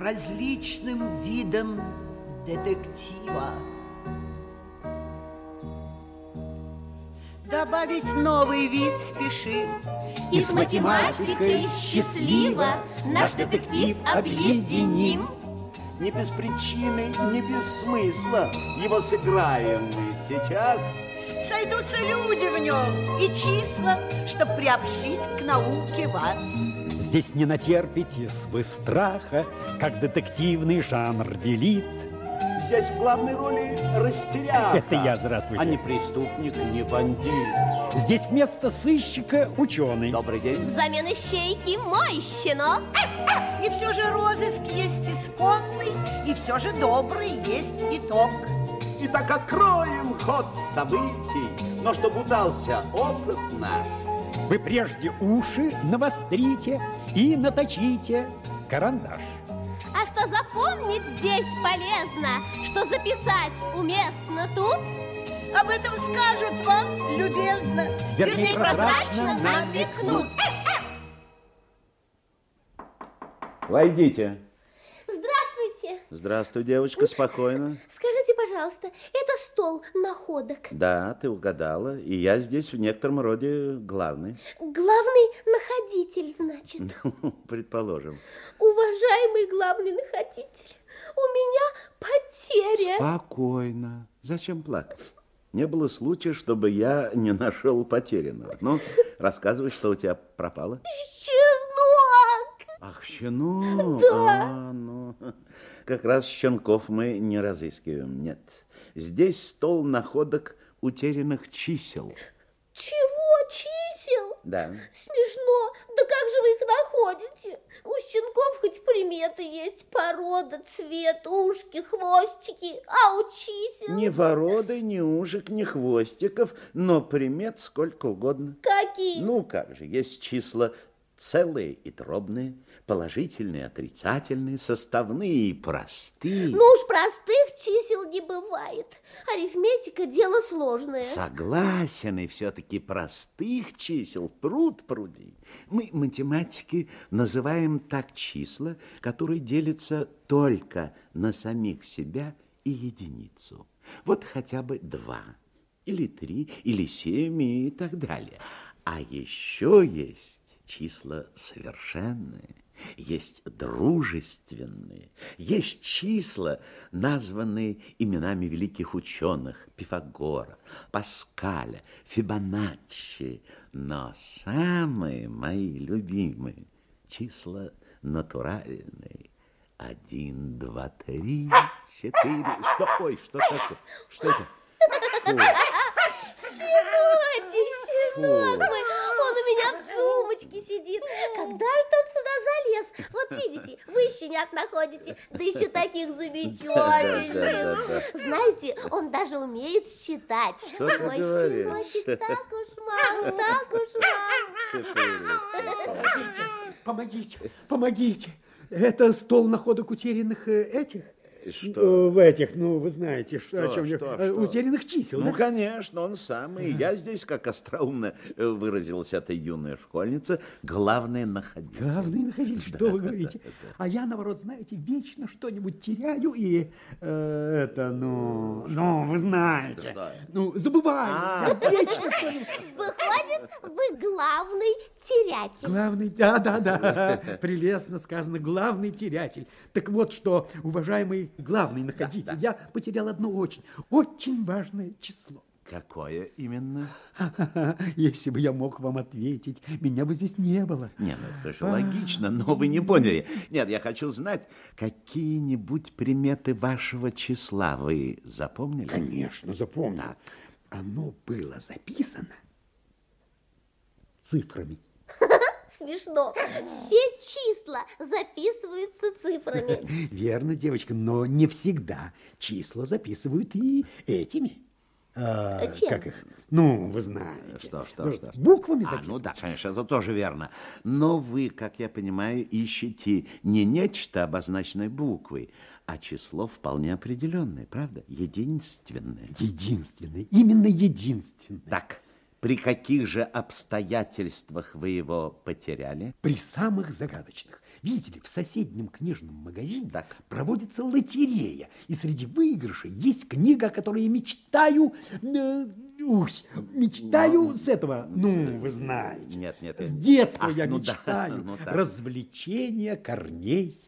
различным видам детектива. Добавить новый вид спешим. И с математикой счастливо наш детектив объединим. Не без причины, не без смысла его сыграем мы сейчас. Сойдутся люди в нем и числа, чтоб приобщить к науке вас. Здесь не натерпитесь вы страха, как детективный жанр велит. Здесь в главной роли растеряха. Это я, здравствуйте. А не преступник, не бандит. Здесь вместо сыщика ученый. Добрый день. Взамен ищейки мой щенок. И все же розыск есть исконный, и все же добрый есть итог. Итак, откроем ход событий, но чтоб удался опыт наш, Вы прежде уши навострите и наточите карандаш. А что запомнить здесь полезно, что записать уместно тут, Об этом скажут вам любезно. Вернее, прозрачно намекнут. Войдите. Здравствуй, девочка, спокойно. Скажите, пожалуйста, это стол находок. Да, ты угадала, и я здесь в некотором роде главный. Главный находитель, значит. Предположим. Уважаемый главный находитель, у меня потеря. Спокойно. Зачем плакать? Не было случая, чтобы я не нашел потерянного. Ну, рассказывай, что у тебя пропало. Щенок! Ах, щенок. Да. А, ну, как раз щенков мы не разыскиваем, нет. Здесь стол находок утерянных чисел. Чего чисел? Да. Смешно. Да как же вы их находите? У щенков хоть приметы есть, порода, цвет, ушки, хвостики, а у чисел... Ни породы, ни ушек, ни хвостиков, но примет сколько угодно. Какие? Ну, как же, есть числа целые и дробные, положительные, отрицательные, составные и простые. Ну уж простых чисел не бывает. Арифметика дело сложное. Согласен, и все-таки простых чисел пруд пруди. Мы, математики, называем так числа, которые делятся только на самих себя и единицу. Вот хотя бы два, или три, или семь и так далее. А еще есть числа совершенные, есть дружественные, есть числа, названные именами великих ученых Пифагора, Паскаля, Фибоначчи, но самые мои любимые числа натуральные. Один, два, три, четыре. Что? Ой, что такое? Что это? Фу. Щеночек, щенок мой, в сумочке сидит. Когда же он сюда залез? Вот видите, вы щенят находите, да еще таких замечательных. Знаете, он даже умеет считать. Что ты Мой говоришь? щеночек так уж мал, так уж мал. Помогите, помогите, помогите. Это стол находок утерянных э, этих? Что? Э, В этих, ну, вы знаете, что, Что, о чем я- что, э, что? Утерянных чисел. Ну, да? конечно, он самый. Я здесь, как остроумно э, выразилась эта юная школьница, главное находить. Главный находитель, что вы говорите? А я, наоборот, знаете, вечно что-нибудь теряю и э, это, ну, ну, вы знаете, Да. ну, забываю. А. Я вечно что-нибудь. Выходит, вы главный терятель. Главный, да, да, да, прелестно сказано, главный терятель. Так вот, что, уважаемый главный находитель, я потерял одно очень, очень важное число. Какое именно? Если бы я мог вам ответить, меня бы здесь не было. Нет, ну это же логично, но вы не поняли. Нет, я хочу знать, какие-нибудь приметы вашего числа вы запомнили? Конечно, запомнил. Так. Оно было записано цифрами. Смешно. Все числа записываются цифрами. Верно, девочка, но не всегда числа записывают и этими. А, Чем? Как их? Ну, вы знаете. Что, что, Ну, что? Буквами А, записывают. ну да, конечно, это тоже верно. Но вы, как я понимаю, ищете не нечто, обозначенное буквой, а число вполне определенное, правда? Единственное. Единственное, именно единственное. Так, при каких же обстоятельствах вы его потеряли? При самых загадочных. Видите ли, в соседнем книжном магазине Так. проводится лотерея, и среди выигрышей есть книга, о которой я мечтаю... э, ух, мечтаю с этого, ну, вы знаете. Нет, нет, С детства Ах, я ну да, мечтаю. ну так. Развлечение корней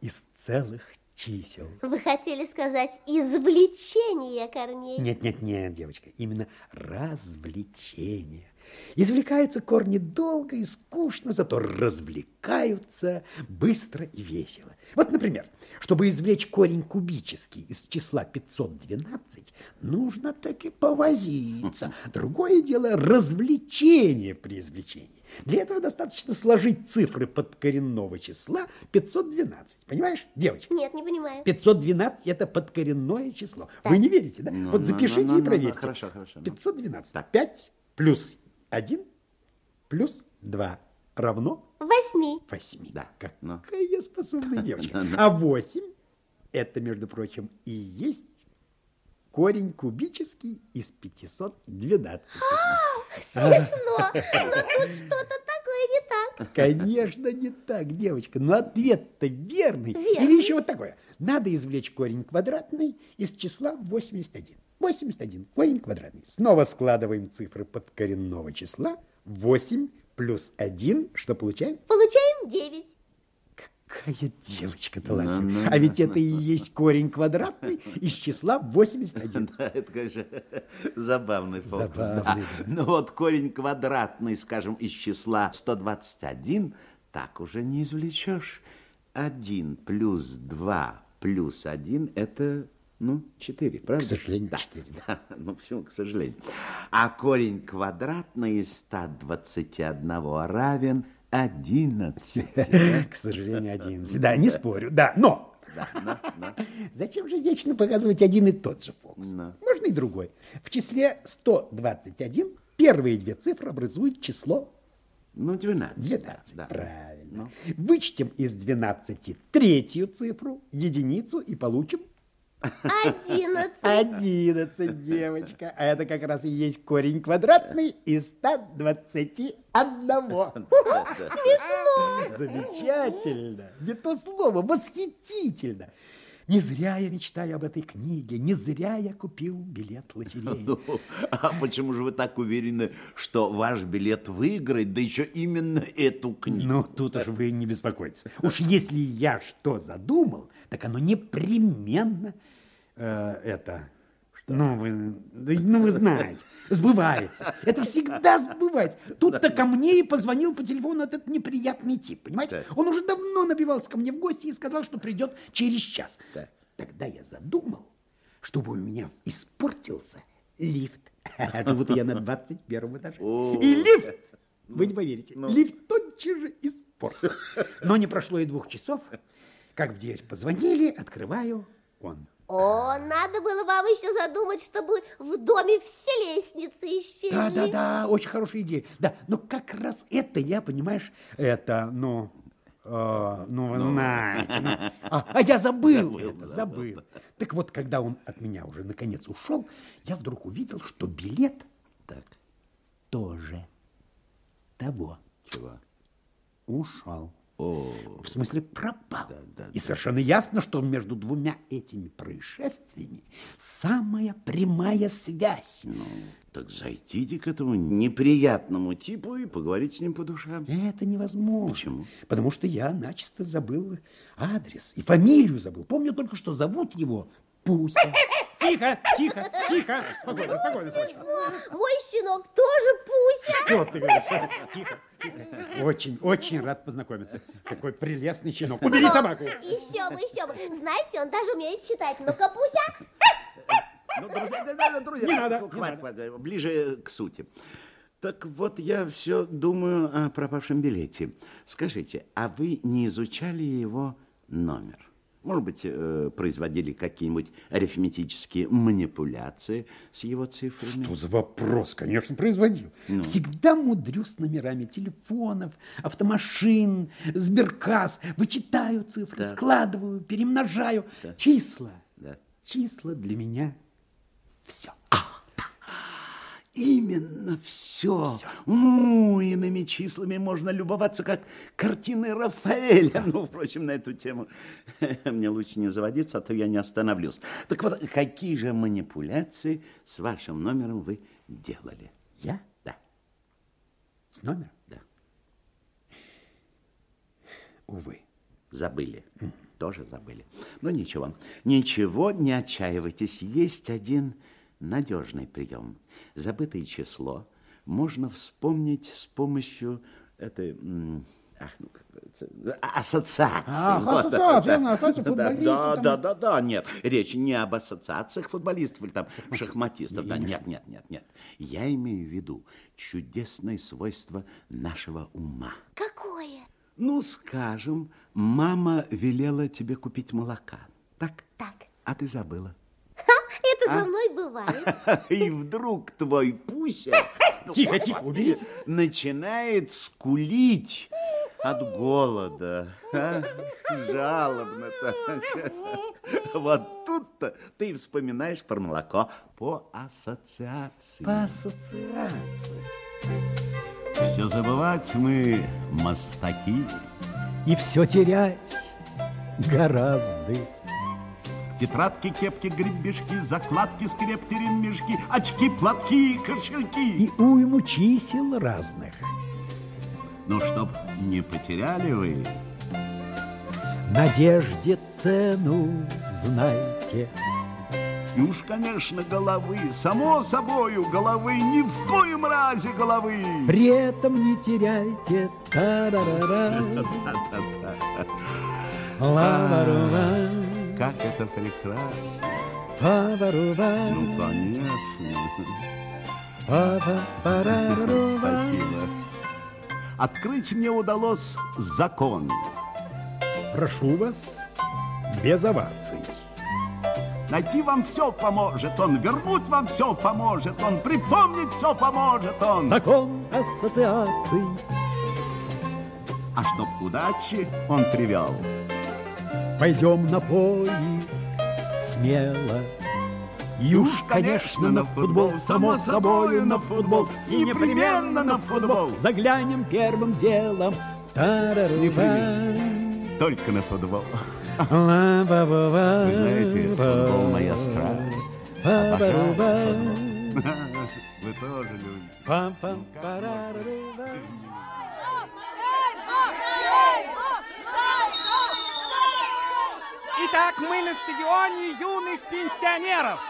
из целых чисел. Вы хотели сказать извлечение корней? Нет, нет, нет, девочка, именно развлечение. Извлекаются корни долго и скучно, зато развлекаются быстро и весело. Вот, например, чтобы извлечь корень кубический из числа 512, нужно таки повозиться. Другое дело развлечение при извлечении. Для этого достаточно сложить цифры подкоренного числа 512. Понимаешь, девочка? Нет, не понимаю. 512 это подкоренное число. Вы не верите, да? Ну, вот ну, запишите ну, ну, и ну, проверьте. хорошо, хорошо, ну. 512. Так. 5 плюс 1 плюс 2 равно Восьми. 8. Да. Какая Ну. я способная девочка. Ну, ну. А 8 это, между прочим, и есть корень кубический из 512. Смешно. Но тут что-то такое не так. Конечно, не так, девочка. Но ответ-то верный. Верный. Или еще вот такое. Надо извлечь корень квадратный из числа 81. 81, корень квадратный. Снова складываем цифры подкоренного числа. 8 плюс 1, что получаем? Получаем девять. Какая девочка Ну, ну, талантливая. А ведь это и есть корень квадратный из числа 81. Да, это, конечно, забавный фокус. да. Забавный, да. Но вот корень квадратный, скажем, из числа 121, так уже не извлечешь. 1 плюс 2 плюс 1 – это, ну, 4, правда? К сожалению, да. 4, Да, ну, почему к сожалению? А корень квадратный из 121 равен 11. К сожалению, 11. Да, не спорю, да, но... Да. Зачем же вечно показывать один и тот же фокус? Можно и другой. В числе 121 первые две цифры образуют число Ну, 12. 12. Да. Правильно. Вычтем из 12 третью цифру, единицу, и получим Одиннадцать. 11, девочка. А это как раз и есть корень квадратный из 121. Смешно. Замечательно. Не то слово, восхитительно. Не зря я мечтаю об этой книге, не зря я купил билет в лотерею. Ну, а почему же вы так уверены, что ваш билет выиграет, да еще именно эту книгу? Ну, тут уж вы не беспокойтесь. Уж если я что задумал, так оно непременно э, это... Ну вы, ну, вы знаете, сбывается. Это всегда сбывается. Тут-то ко мне и позвонил по телефону этот неприятный тип, понимаете? Он уже давно набивался ко мне в гости и сказал, что придет через час. Тогда я задумал, чтобы у меня испортился лифт. А тут я на 21 этаже. И лифт, вы не поверите, ну. лифт тотчас же испортился. Но не прошло и двух часов, как в дверь позвонили, открываю он. О, надо было вам еще задумать, чтобы в доме все лестницы исчезли. Да, да, да, очень хорошая идея. Да, но как раз это я, понимаешь, это, ну, э, ну, вы знаете. ну, а, а я забыл, Забыл, это, забыл. забыл. Так вот, когда он от меня уже наконец ушел, я вдруг увидел, что билет Так, тоже того чего? ушел. О, В смысле, пропал. Да, да, и да. совершенно ясно, что между двумя этими происшествиями самая прямая связь. ну, так зайдите к этому неприятному типу и поговорите с ним по душам. Это невозможно. Почему? Потому что я начисто забыл адрес и фамилию забыл. Помню только, что зовут его Пуся. Тихо, тихо, тихо. Спокойно, спокойно, срочно. Мой щенок тоже Пуся. Что ты говоришь? Тихо, тихо. Очень, очень рад познакомиться. Какой прелестный щенок. Убери собаку. Еще бы, еще бы. Знаете, он даже умеет считать. Ну-ка, Пуся. Ну, друзья, да, да, да, друзья, Не надо, хватит, не надо. хватит, ближе к сути. Так вот, я все думаю о пропавшем билете. Скажите, а вы не изучали его номер? Может быть, э, производили какие-нибудь арифметические манипуляции с его цифрами? Что за вопрос? Конечно, производил. Всегда мудрю с номерами телефонов, автомашин, сберкасс. Вычитаю цифры, складываю, перемножаю. Числа. Да. Числа для меня все. Именно все. Умными числами можно любоваться, как картины Рафаэля. Ну, впрочем, на эту тему мне лучше не заводиться, а то я не остановлюсь. Так вот, какие же манипуляции с вашим номером вы делали? Я? Да. С номером? Да. Увы. Забыли. Тоже забыли. Но ничего. Ничего, не отчаивайтесь. Есть один надежный прием. Забытое число можно вспомнить с помощью этой... Ах, ну, ассоциации. Ах, Вот, ассоциации, да. знаю, кстати, Да, футболисты Да, там. да, да, да, нет. Речь не об ассоциациях футболистов или там шахматистов. Да, нет, нет, нет, нет. Я имею в виду чудесное свойство нашего ума. Какое? Ну, скажем, мама велела тебе купить молока. Так? Так. А ты забыла. Это со мной бывает. И вдруг твой Пуся Тихо, тихо, уберитесь. начинает скулить от голода. а? Жалобно так. Вот тут-то ты вспоминаешь про молоко по ассоциации. По ассоциации. Все забывать мы мастаки. И все терять гораздо. Тетрадки, кепки, гребешки, закладки, скрепки, ремешки, очки, платки, кошельки. И уйму чисел разных. Ну, чтоб не потеряли вы, Надежде цену знайте. и уж, конечно, головы, само собою головы, ни в коем разе головы. При этом не теряйте. Та-да-да-да. Ла-ла-ла-ла. Как это прекрасно. Па-ба-ру-ба. Ну, конечно. Спасибо. Открыть мне удалось закон. Прошу вас, без оваций. Найти вам все поможет он, вернуть вам все поможет он, припомнить все поможет он. Закон ассоциаций. А чтоб к удаче он привел. Пойдем на поиск смело. И уж, конечно, на футбол, само собою на футбол. И непременно на футбол. Заглянем первым делом. Только на футбол. Вы знаете, футбол моя страсть. Ба-ба-ба. Вы тоже любите. Итак, мы на стадионе юных пенсионеров.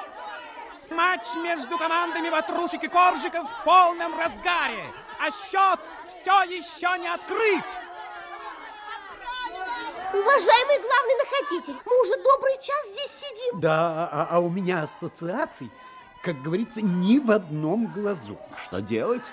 Матч между командами Ватрушек и Коржиков в полном разгаре, а счет все еще не открыт. Уважаемый главный находитель, мы уже добрый час здесь сидим. Да, а, а у меня ассоциаций, как говорится, ни в одном глазу. Что делать?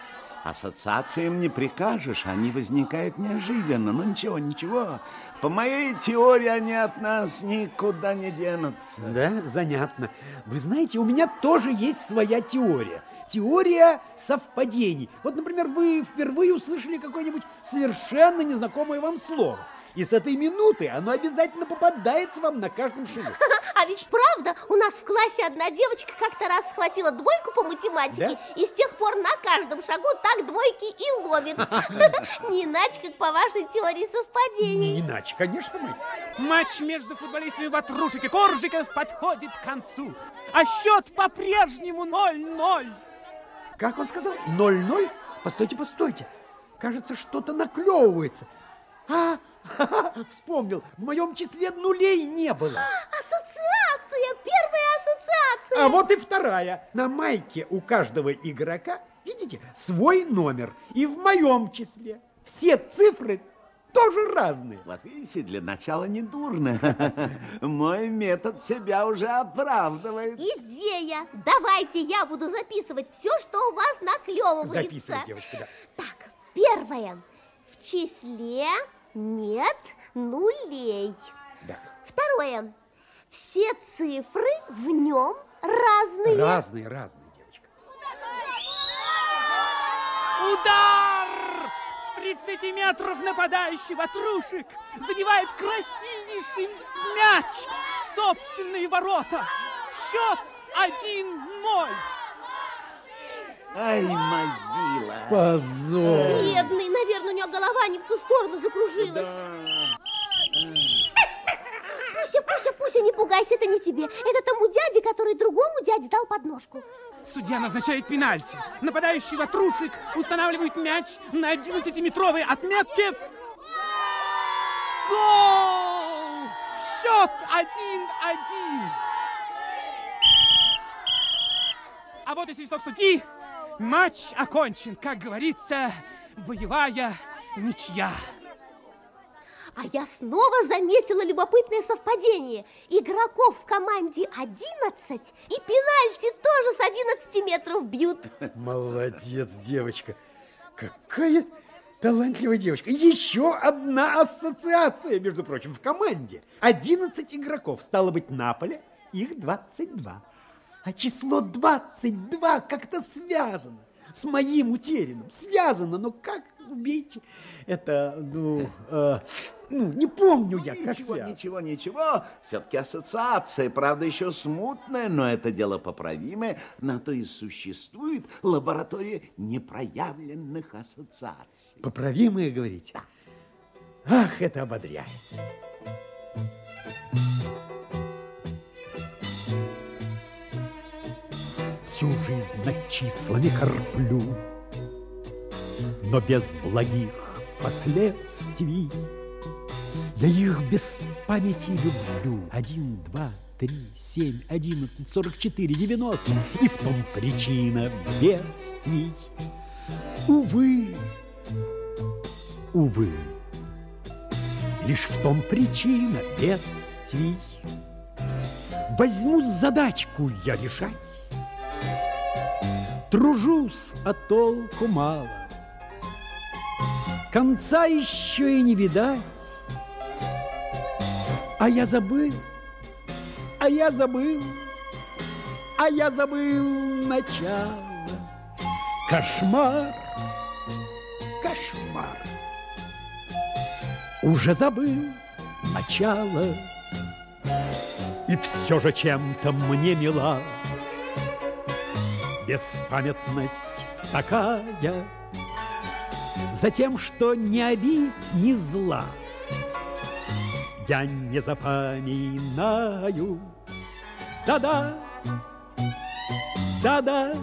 Ассоциациям не прикажешь, они возникают неожиданно. Ну ничего, ничего. По моей теории они от нас никуда не денутся. Да, занятно. Вы знаете, у меня тоже есть своя теория. Теория совпадений. Вот, например, вы впервые услышали какое-нибудь совершенно незнакомое вам слово. И с этой минуты оно обязательно попадается вам на каждом шагу. А ведь правда, у нас в классе одна девочка как-то раз схватила двойку по математике, и с тех пор на каждом шагу так двойки и ловит. Не иначе, как по вашей теории совпадений. Не иначе, конечно, мы. Матч между футболистами Ватрушек и Коржиков подходит к концу, а счет по-прежнему 0-0. Как он сказал? 0-0? Постойте, постойте. Кажется, что-то наклевывается. А, вспомнил, в моем числе нулей не было. Ассоциация, первая ассоциация. А вот и вторая. На майке у каждого игрока, видите, свой номер. И в моем числе. Все цифры тоже разные. Вот видите, для начала не дурно. Мой метод себя уже оправдывает. Идея. Давайте я буду записывать все, что у вас наклевывается. Записывай, девочка, да. Так, первое. В числе нет нулей. Да. Второе. Все цифры в нем разные. Разные, разные, девочка. Удар! С 30 метров нападающий Ватрушек забивает красивейший мяч в собственные ворота. Счет 1-0. Ай, мазила. Позор. Бедный, наверное, у него голова не в ту сторону закружилась. Пуся, Пуся, Пуся, не пугайся, это не тебе. Это тому дяде, который другому дяде дал подножку. Судья назначает пенальти. Нападающий ватрушек устанавливает мяч на 11-метровой отметке. Гол! Счет 1-1. А вот и свисток судьи. Матч окончен. Как говорится, боевая ничья. А я снова заметила любопытное совпадение. Игроков в команде 11 и пенальти тоже с 11 метров бьют. Молодец, девочка. Какая талантливая девочка. Еще одна ассоциация, между прочим, в команде. 11 игроков. Стало быть, на поле их 22. А число 22 как-то связано с моим утерянным. Связано, но как, убейте, это, ну, э, ну, не помню я, как Ничего, связано. ничего, ничего. Все-таки ассоциация, правда, еще смутная, но это дело поправимое. На то и существует лаборатория непроявленных ассоциаций. Поправимые, говорите? Ах, это ободряет. Всю жизнь над числами корплю, но без благих последствий. Я их без памяти люблю. Один, два, три, семь, одиннадцать, сорок четыре, девяносто. И в том причина бедствий. Увы, увы, лишь в том причина бедствий. Возьму задачку я решать, Тружусь, а толку мало. Конца еще и не видать, А я забыл, а я забыл, А я забыл начало. Кошмар, кошмар. Уже забыл начало. И все же чем-то мне мила Беспамятность такая. За тем, что ни обид, ни зла Я не запоминаю. Да-да, да-да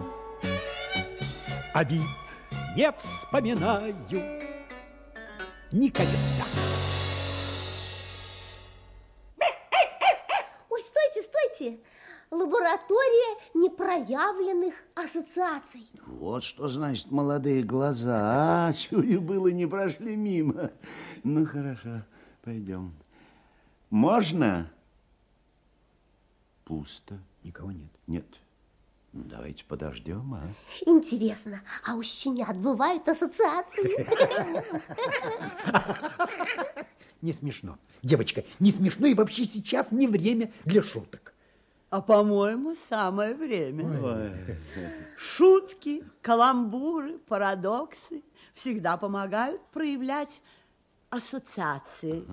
Обид не вспоминаю. Никогда Лаборатория непроявленных ассоциаций. Вот что значит молодые глаза. А, чую, было, не прошли мимо. Ну, хорошо, пойдем. Можно? Пусто. Никого нет Нет. Ну, давайте подождем, а? Интересно, а у щенят бывают ассоциации? Не смешно. Девочка, не смешно и вообще сейчас не время для шуток. А по-моему, самое время. Шутки, каламбуры, парадоксы всегда помогают проявлять ассоциации.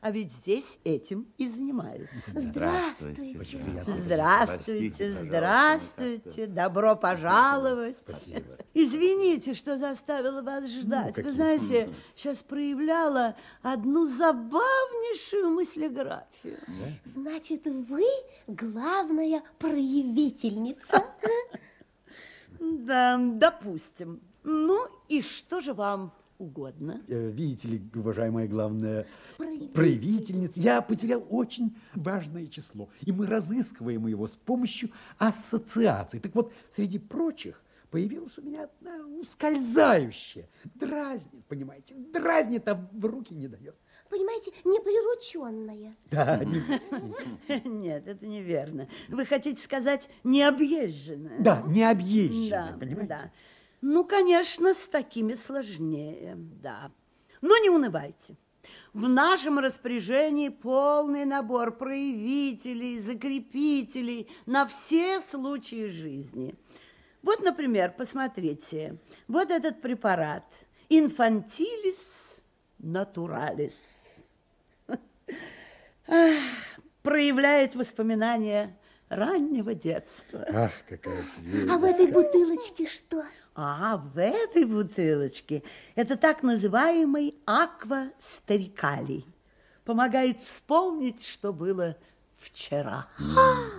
А ведь здесь этим и занимаются. Здравствуйте. Здравствуйте, здравствуйте, добро пожаловать. Спасибо. Извините, что заставила вас ждать. Вы какие знаете, сейчас проявляла одну забавнейшую мыслеграфию. Значит, вы главная проявительница. Да, допустим. Ну и что же вам угодно? Э, Видите ли, уважаемая главная Проявитель. проявительница, я потерял очень важное число, и мы разыскиваем его с помощью ассоциаций. Так вот, среди прочих появилась у меня одна ускользающая, дразнит, понимаете, дразнит, а в руки не дается. Понимаете, неприрученная. Да, не- Нет, это неверно. Вы хотите сказать необъезженная? да, необъезженная, Да, понимаете? да. Ну, конечно, с такими сложнее, да. Но не унывайте. В нашем распоряжении полный набор проявителей, закрепителей на все случаи жизни. Вот, например, посмотрите, вот этот препарат инфантилис натуралис. Проявляет воспоминания раннего детства. Ах, какая А в этой бутылочке что? А в этой бутылочке это так называемый аква-старикалий. Помогает вспомнить, что было вчера.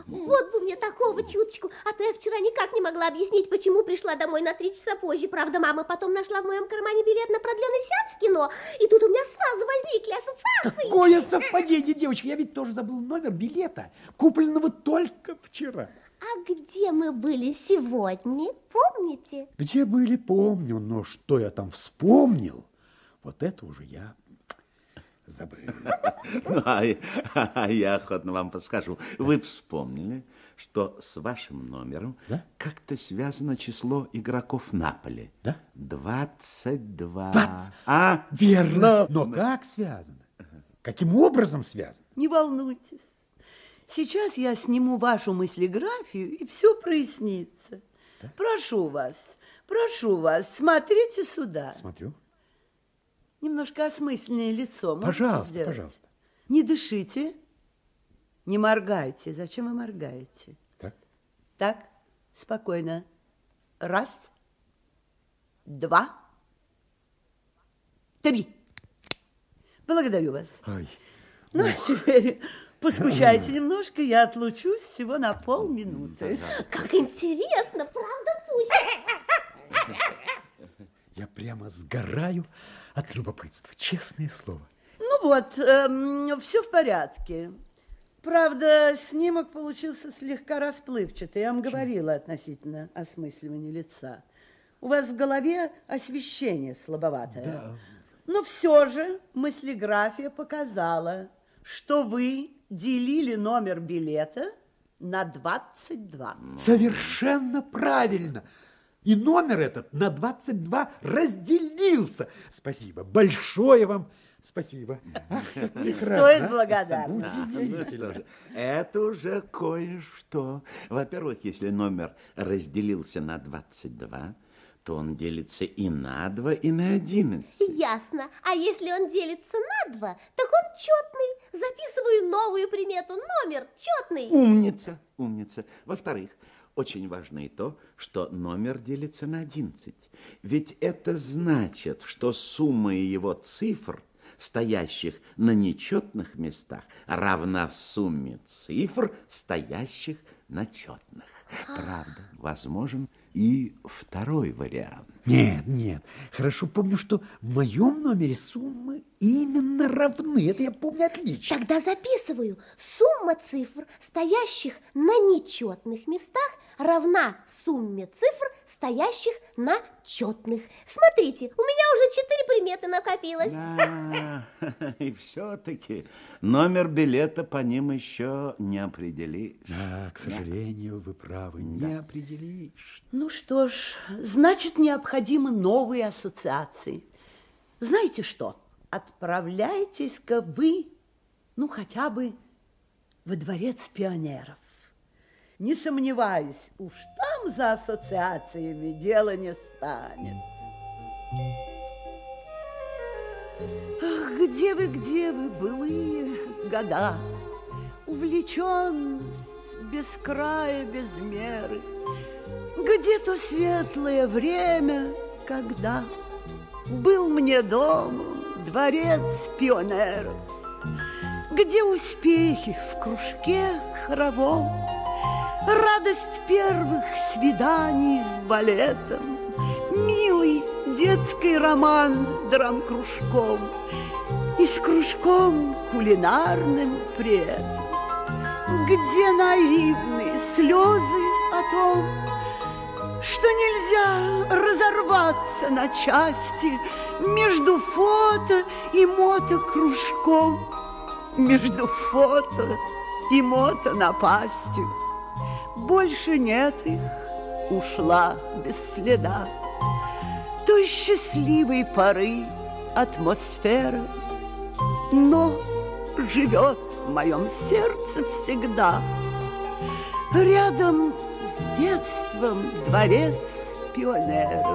Вот бы мне такого чуточку, а то я вчера никак не могла объяснить, почему пришла домой на три часа позже. Правда, мама потом нашла в моем кармане билет на продленный сеанс кино, и тут у меня сразу возникли ассоциации. Какое совпадение, девочка! Я ведь тоже забыл номер билета, купленного только вчера. А где мы были сегодня, помните? Где были, помню, но что я там вспомнил, вот это уже я забыл. Ну, а, я- а охотно вам подскажу. Вы вспомнили, что с вашим номером Да? как-то связано число игроков Наполи. Да? 22. Двадцать- А? Верно. Но как связано? Каким образом связано? Не волнуйтесь. Сейчас я сниму вашу мыслеграфию, и все прояснится. Прошу вас, прошу вас, смотрите сюда. Смотрю. Немножко осмысленное лицо. можете Пожалуйста, сделать? пожалуйста. Не дышите, не моргайте. Зачем вы моргаете? Так. Так, спокойно. Раз, два, три. Благодарю вас. Ай. Ну, а теперь поскучайте немножко, я отлучусь всего на полминуты. Как интересно, правда, Пуся? Я прямо сгораю от любопытства, честное слово. Ну вот, все в порядке. Правда, снимок получился слегка расплывчатый. Я вам говорила относительно осмысливания лица. У вас в голове освещение слабоватое. Но все же мыслеграфия показала, что вы делили номер билета на 22. Совершенно правильно. И номер этот на 22 разделился. Спасибо. Большое вам спасибо. Ах, как Не стоит благодарности. Удивительно. Это уже кое-что. Во-первых, если номер разделился на 22, то он делится и на 2, и на 11. Ясно. А если он делится на два, так он четный. Записываю новую примету. Номер четный. Умница, умница. Во-вторых, очень важно и то, что номер делится на 11. Ведь это значит, что сумма его цифр, стоящих на нечетных местах, равна сумме цифр, стоящих на четных. Правда, возможен и второй вариант. Нет, нет. Хорошо помню, что в моем номере суммы именно равны. Это я помню отлично. Тогда записываю. Сумма цифр, стоящих на нечетных местах, равна сумме цифр, стоящих на четных. Смотрите, у меня уже четыре приметы накопилось. Да, и все-таки номер билета по ним еще не определишь. Да, к сожалению, вы правы. Не определишь. Ну что ж, значит, необходимы новые ассоциации. Знаете что? Отправляйтесь-ка вы, ну, хотя бы во дворец пионеров. Не сомневаюсь, уж там за ассоциациями дело не станет. Ах, где вы, где вы, былые года? Увлеченность без края, без меры. Где то светлое время, когда был мне домом дворец пионеров? Где успехи в кружке хоровом? Радость первых свиданий с балетом, Милый детский роман с драм-кружком И с кружком кулинарным при этом. Где наивные слезы о том, что нельзя разорваться на части между фото и мотокружком, между фото и мотонапастью. Больше нет их, ушла без следа. Той счастливой поры атмосфера, но живет в моем сердце всегда. Рядом с детством дворец пионеров.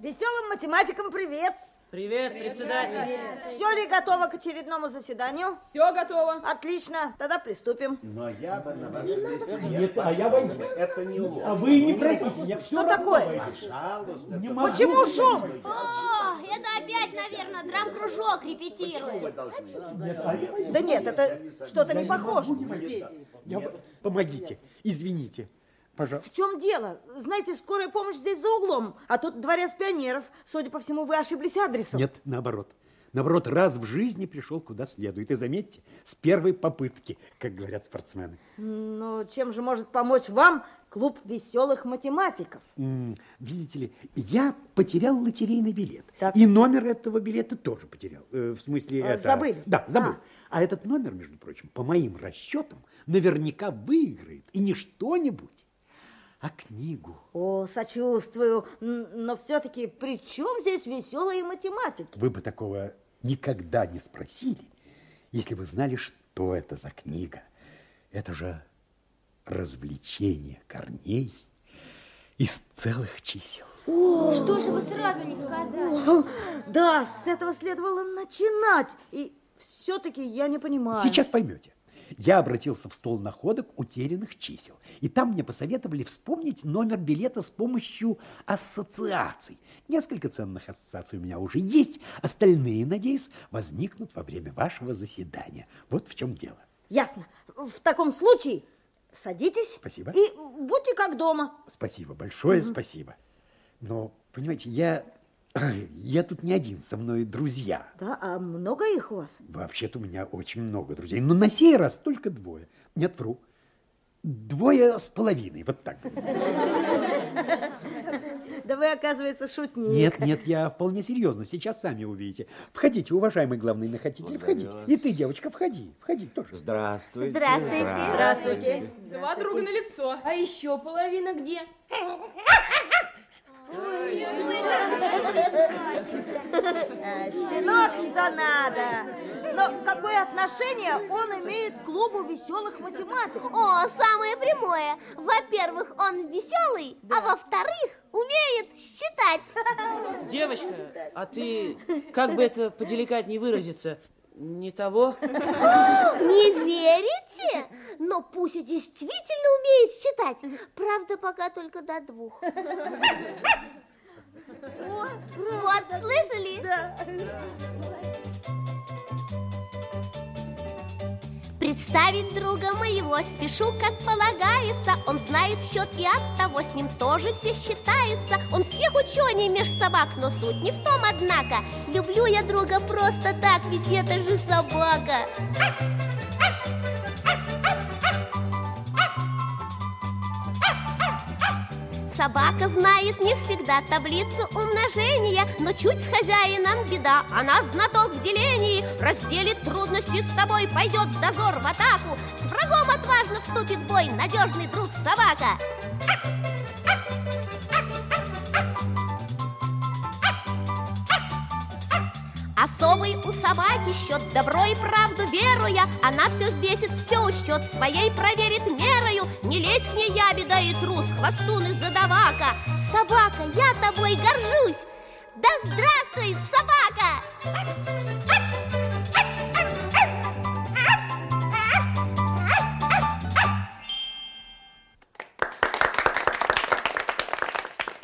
Веселым математикам привет! Привет, председатель. Все ли готово к очередному заседанию? Все готово. Отлично, тогда приступим. Но я бы на вашем месте... Нет, а я боюсь. Это не ложь. А вы не просите, я Что такое? Пожалуйста. Не могу. Почему шум? О, это опять, наверное, драм-кружок Почему репетирует. вы должны? Да нет, это что-то не похоже. Помогите, извините, пожалуйста. В чем дело? Знаете, скорая помощь здесь за углом, а тут дворец пионеров. Судя по всему, вы ошиблись адресом. Нет, наоборот. Наоборот, раз в жизни пришел куда следует. И заметьте, с первой попытки, как говорят спортсмены. Но чем же может помочь вам клуб веселых математиков? М, Видите ли, я потерял лотерейный билет. Так. И номер этого билета тоже потерял. Э, В смысле, А, это... забыли? Да, забыл. А. А. этот номер, между прочим, по моим расчетам, наверняка выиграет. И не что-нибудь, а книгу. О, сочувствую. Но все-таки при чем здесь веселые математики? Вы бы такого никогда не спросили, если бы знали, что это за книга. Это же развлечение корней из целых чисел. Что же вы сразу не сказали? Да, с этого следовало начинать. И все-таки я не понимаю. Сейчас поймете. Я обратился в стол находок утерянных чисел. И там мне посоветовали вспомнить номер билета с помощью ассоциаций. Несколько ценных ассоциаций у меня уже есть. Остальные, надеюсь, возникнут во время вашего заседания. Вот в чем дело. Ясно. В таком случае садитесь. Спасибо. И будьте как дома. Спасибо, большое спасибо. Но, понимаете, я, я тут не один, со мной друзья. Да, а много их у вас? Вообще-то у меня очень много друзей, но на сей раз только двое. Нет, вру. Двое с половиной, вот так. Да вы, оказывается, шутник. Нет, нет, я вполне серьезно, сейчас сами увидите. Входите, уважаемый главный находитель, входи. И ты, девочка, входи, входи тоже. Здравствуйте. Здравствуйте. Здравствуйте. Два друга на лицо. А еще половина где? А, щенок, что надо. Но какое отношение он имеет к клубу веселых математиков? О, самое прямое. Во-первых, он веселый, а во-вторых, умеет считать. Девочка, а ты, как бы это поделикатнее выразиться, не того? Не верите? Но Пуся действительно умеет считать. Правда, пока только до двух. Вот, слышали? Представить друга моего спешу, как полагается Он знает счет и от того с ним тоже все считаются Он всех ученый меж собак, но суть не в том, однако Люблю я друга просто так, ведь это же собака Собака знает не всегда таблицу умножения, но чуть с хозяином беда, она знаток в делении, разделит трудности с тобой, пойдет в дозор в атаку, с врагом отважно вступит в бой, надежный друг собака. Особый у собаки счет. Добро и правду веруя Она все взвесит, все учет своей проверит мерою. Не лезь к ней ябеда и трус, хвостун из задавака. Собака, я тобой горжусь. Да здравствует собака!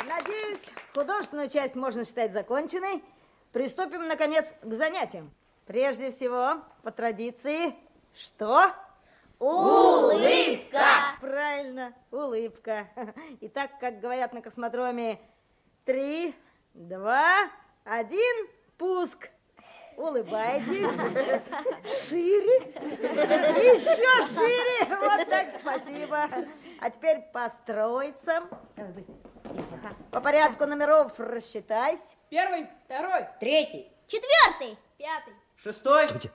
Надеюсь, художественную часть можно считать законченной. Приступим, наконец, к занятиям. Прежде всего, по традиции, что? Улыбка! Правильно, улыбка. Итак, как говорят на космодроме, три, два, один, пуск. Улыбайтесь. Шире. Еще шире. Вот так, спасибо. А теперь по строицам. По порядку номеров рассчитайся. Первый, второй, Третий. Четвертый! Пятый! Шестой? Стойте,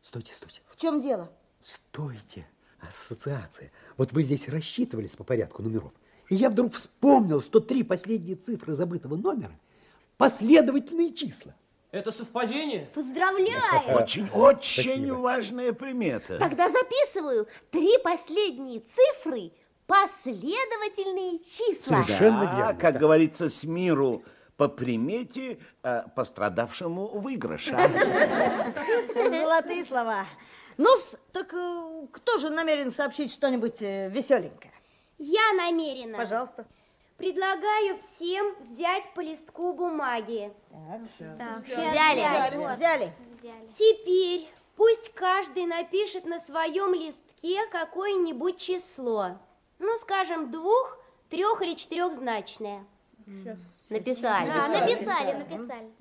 стойте, стойте. В чем дело? Стойте. Ассоциация. Вот вы здесь рассчитывались по порядку номеров. И я вдруг вспомнил, что три последние цифры забытого номера – последовательные числа. Это совпадение? Поздравляю! Очень, очень Спасибо. важная примета. Тогда записываю три последние цифры – последовательные числа. Совершенно Да, верно. как да. говорится, с миру по примете э, пострадавшему выигрыша. Золотые слова. ну так э, кто же намерен сообщить что-нибудь э, веселенькое? Я намерена. Пожалуйста. Предлагаю всем взять по листку бумаги. Так. Взяли. Взяли. Взяли. Теперь пусть каждый напишет на своем листке какое-нибудь число. Ну, скажем, двух, трех или четырехзначное. Написали. Да, написали, написали.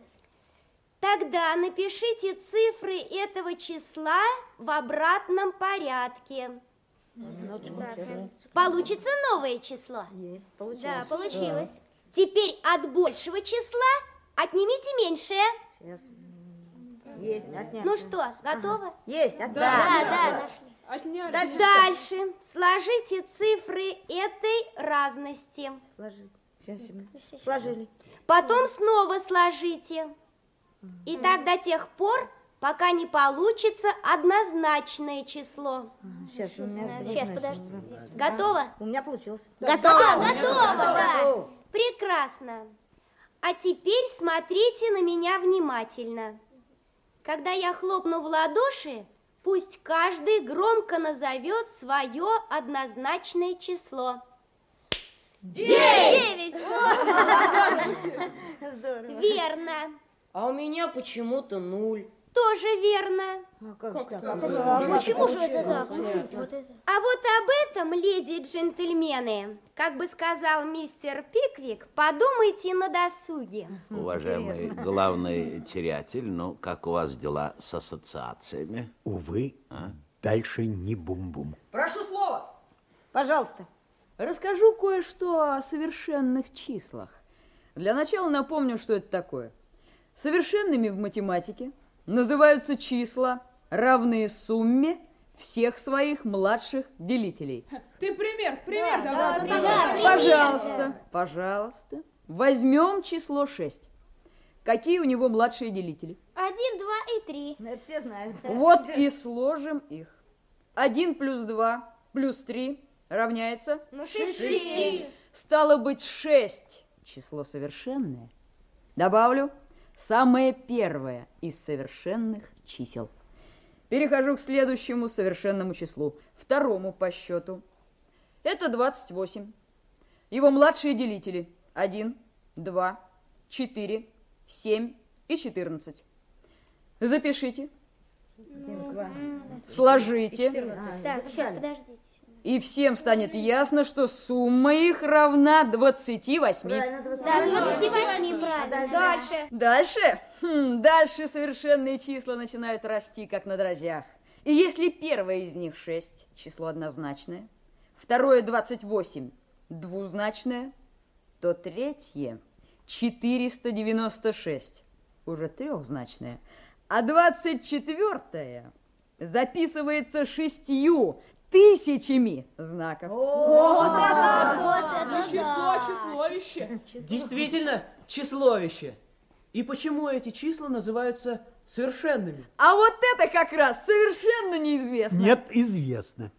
Тогда напишите цифры этого числа в обратном порядке. Получится новое число. Есть, Да, получилось. Теперь от большего числа отнимите меньшее. Сейчас. Есть, отнять. Ну что, готово? Есть, отнять. Да, да, нашли. Отняли. Дальше. Дальше сложите цифры этой разности. Сложили. Сейчас, Сложили. Потом снова сложите. И так до тех пор, пока не получится однозначное число. Сейчас, у меня... Сейчас, подожди. Готово? У меня получилось. Готово, готово, да. Прекрасно. А теперь смотрите на меня внимательно. Когда я хлопну в ладоши, пусть каждый громко назовет свое однозначное число. Девять! Здорово. Верно. А у меня почему-то нуль. Тоже верно. А как же так? Почему же это так? А вот об этом, леди и джентльмены, как бы сказал мистер Пиквик, подумайте на досуге. Уважаемый главный терятель, ну, как у вас дела с ассоциациями? Увы, дальше не бум-бум. Прошу слова. Пожалуйста. Расскажу кое-что о совершенных числах. Для начала напомню, что это такое. Совершенными в математике называются числа, равные сумме всех своих младших делителей. Ты пример, пример давай. Пожалуйста, пожалуйста. Возьмем число 6. Какие у него младшие делители? Один, два и три. Ну, это все знают. Вот и сложим их. 1 плюс 2 плюс 3 равняется? Ну, шести. Стало быть, 6. Число совершенное. Добавлю самое первое из совершенных чисел. Перехожу к следующему совершенному числу, второму по счету. Это 28. Его младшие делители 1, 2, 4, 7 и 14. Запишите, сложите, Так, сейчас, подождите. И всем станет ясно, что сумма их равна 28. Да, 28, правильно. Дальше. Дальше? Хм, дальше совершенные числа начинают расти, как на дрожжах. И если первое из них 6, число однозначное, второе 28, двузначное, то третье 496, уже трехзначное, а 24 записывается шестью тысячами знаков. Вот это, вот это Число, да. числовище. Действительно, числовище. И почему эти числа называются совершенными? А вот это как раз совершенно неизвестно. Нет, известно.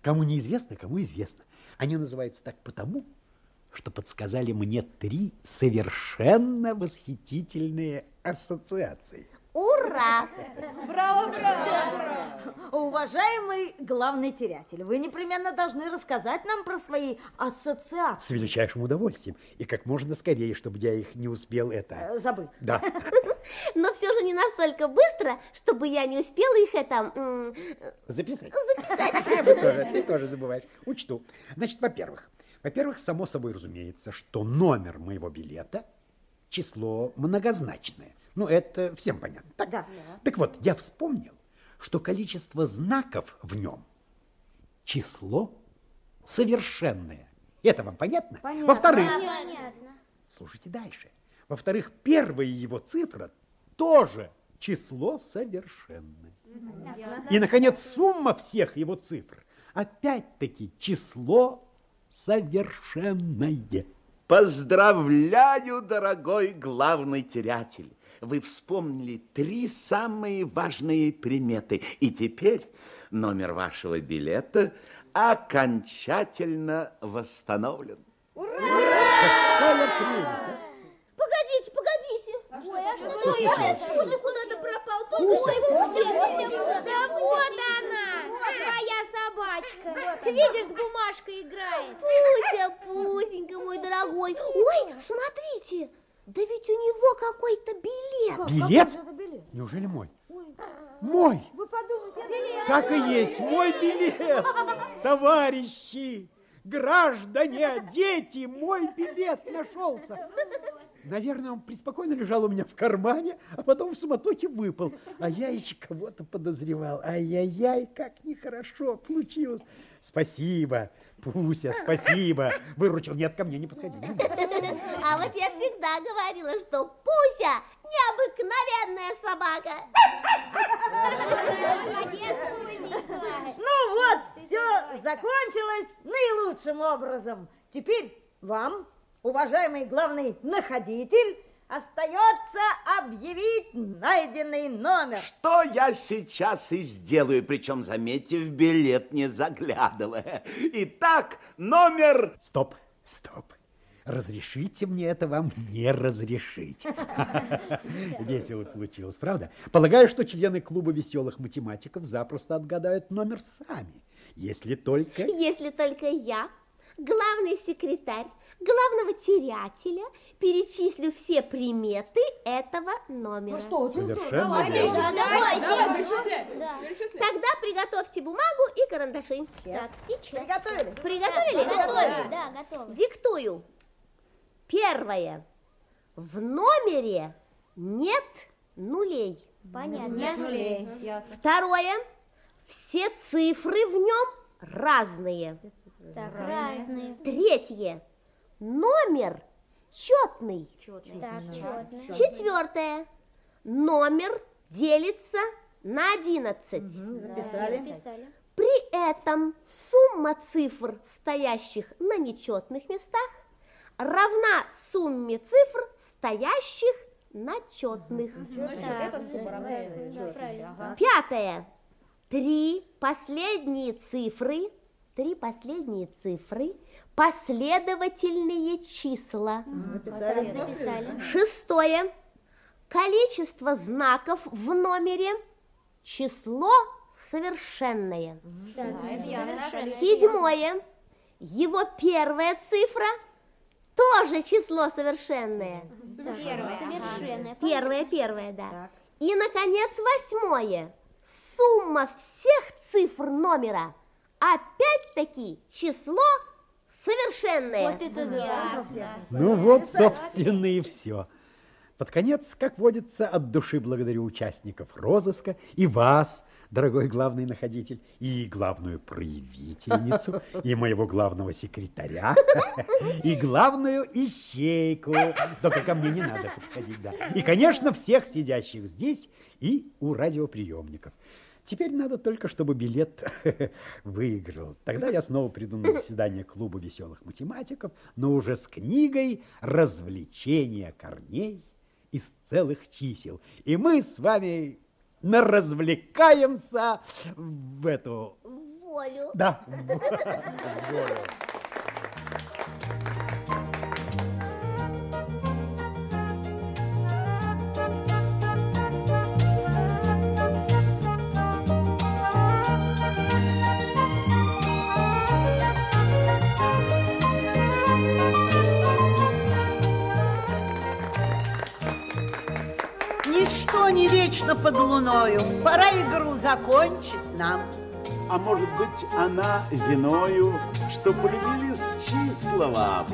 Кому неизвестно, кому известно. Они называются так потому, что подсказали мне три совершенно восхитительные ассоциации. Ура! Браво, браво. Уважаемый главный терятель, вы непременно должны рассказать нам про свои ассоциации. С величайшим удовольствием. И как можно скорее, чтобы я их не успел это... Э, Забыть. Да. Но все же не настолько быстро, чтобы я не успела их это... Записать. записать. Ты тоже, ты тоже забываешь. Учту. Значит, во-первых, во-первых, само собой разумеется, что номер моего билета число многозначное. Ну, это всем понятно. Так? Да. Так вот, я вспомнил, что количество знаков в нем число совершенное. Это вам понятно? Понятно. Во-вторых, Понятно. слушайте дальше. Во-вторых, первая его цифра тоже число совершенное. И, наконец, сумма всех его цифр опять-таки число совершенное. Поздравляю, дорогой главный терятель вы вспомнили три самые важные приметы. И теперь номер вашего билета окончательно восстановлен. Ура! Коля Принца. Погодите, погодите. А Ой, а что, что это? Кузя куда-то пропал. Только Кузя. Да вот она, моя собачка. Видишь, с бумажкой играет. Кузя, Кузенька мой дорогой. Ой, смотрите да ведь у него какой-то билет. Билет? Как же это билет? Неужели мой? Мой! Вы подумайте, билет. Так и есть, мой билет! Товарищи, граждане, дети, мой билет нашелся! Наверное, он преспокойно лежал у меня в кармане, а потом в суматохе выпал. А я еще кого-то подозревал. Ай-яй-яй, как нехорошо получилось. Спасибо, Пуся, спасибо. Выручил. Нет, ко мне не подходи. не. А вот я всегда говорила, что Пуся необыкновенная собака. Ну вот, все закончилось наилучшим образом. Теперь вам, уважаемый главный находитель, остается объявить найденный номер. Что я сейчас и сделаю, причем, заметьте, в билет не заглядывая. Итак, номер... Стоп, стоп. Разрешите мне это вам не разрешить. Весело получилось, правда? Полагаю, что члены клуба веселых математиков запросто отгадают номер сами, если только... Если только я, главный секретарь главного терятеля, перечислю все приметы этого номера. Что, Совершенно верно. Да, давайте, давайте. давай, перечисляй, Да. Тогда приготовьте бумагу и карандаши. Так, сейчас. Приготовили? Приготовили? Готовы. Да, готовы. Диктую. Первое. В номере нет нулей. Понятно. Нет нулей. Ясно. Второе. Все цифры в нем разные. Так, разные. Третье. Номер четный. Так, четно. Четвертое. Номер делится на 11. Записали. Записали. При этом сумма цифр, стоящих на нечетных местах, равна сумме цифр, стоящих на четных. Да. Пятое. Три последние цифры, три последние цифры, последовательные числа. Записали. Записали. Шестое. Количество знаков в номере, число совершенное. Ясно. Седьмое. Его первая цифра тоже число совершенное. Первое. Совершенное. Первое, первое, да. И, наконец, восьмое. Сумма всех цифр номера опять-таки число совершенное. Вот это да. Ну вот, собственно, и все. Под конец, как водится, от души благодарю участников розыска и вас, дорогой главный находитель, и главную проявительницу, и моего главного секретаря, и главную ищейку. Только ко мне не надо подходить, да. И, конечно, всех сидящих здесь и у радиоприемников. Теперь надо только, чтобы билет выиграл. Тогда я снова приду на заседание клуба веселых математиков, но уже с книгой «Развлечения корней из целых чисел». И мы с вами наразвлекаемся в эту... Волю. Да. Ничто вечно под луною. Пора игру закончить нам. А может быть, она виною, что полюбились числа вам?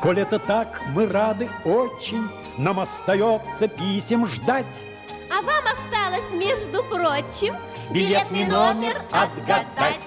Коль это так, мы рады очень, нам остается писем ждать. А вам осталось, между прочим, Билетный номер отгадать.